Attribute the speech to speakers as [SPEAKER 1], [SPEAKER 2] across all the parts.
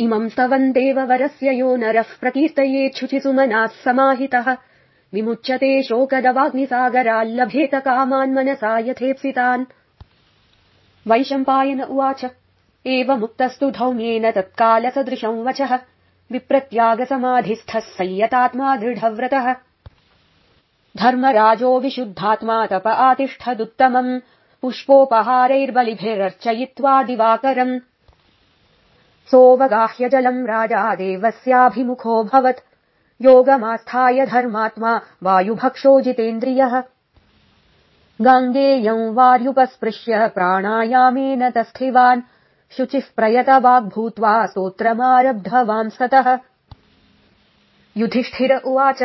[SPEAKER 1] इमम् स्तवन् देववरस्य यो नरः प्रकीर्तयेच्छुचि सुमनाः समाहितः। विमुच्यते शोकदवाग्निसागराल्लभेत कामान् मनसा यथेप्सितान्। वैशम्पायन उवाच। एवमुक्तस्तु धौम्येन तत्काल सदृशम् वचः। विप्रत्याग समाधिस्थः संयतात्मा दृढव्रतः। धर्मराजो विशुद्धात्मा तप आतिष्ठदुत्तमम्। पुष्पोपहारैर्बलिभिरर्चयित्वा दिवाकरम् सोऽवगाह्य जलम् राजा देवस्याभिमुखोऽभवत् योगमास्थाय धर्मात्मा वायुभक्षो जितेन्द्रियः। गाङ्गेयम् वार्युपस्पृश्य प्राणायामेन तस्थिवान्। शुचिः प्रयतवाग्भूत्वा स्तोत्रमारब्धवांस्ततः युधिष्ठिर उवाच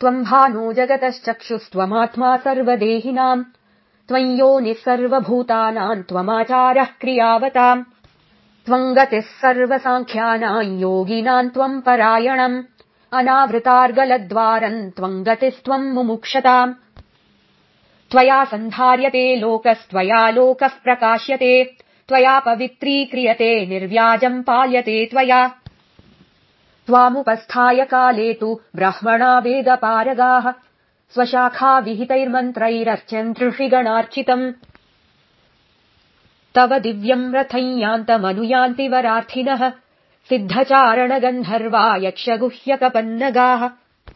[SPEAKER 1] त्वम् भानो जगतश्चक्षुस्त्वमात्मा सर्वदेहिनाम्। त्वम् योनिः सर्वभूतानाम् त्वमाचारः क्रियावताम् त्वम् गतिः सर्वसाङ्ख्यानाम् योगिनाम् त्वम् परायणम्। अनावृतार्गलद्वारम् त्वम् गतिस्त्वम् मुमुक्षताम् त्वया सन्धार्यते लोकस्त्वया लोकः प्रकाश्यते। त्वया पवित्रीक्रियते निर्व्याजम् पाल्यते त्वया। त्वामुपस्थाय काले तु ब्राह्मणा वेदपारगाः। स्वशाखा विहितैर्मन्त्रैरर्च्यन्त्रिषिगणार्चितम् तव दिव्यम् रथम् यान्तमनुयान्ति वरार्थिनः सिद्धचारण गन्धर्वा यक्षगुह्यकपन्नगाः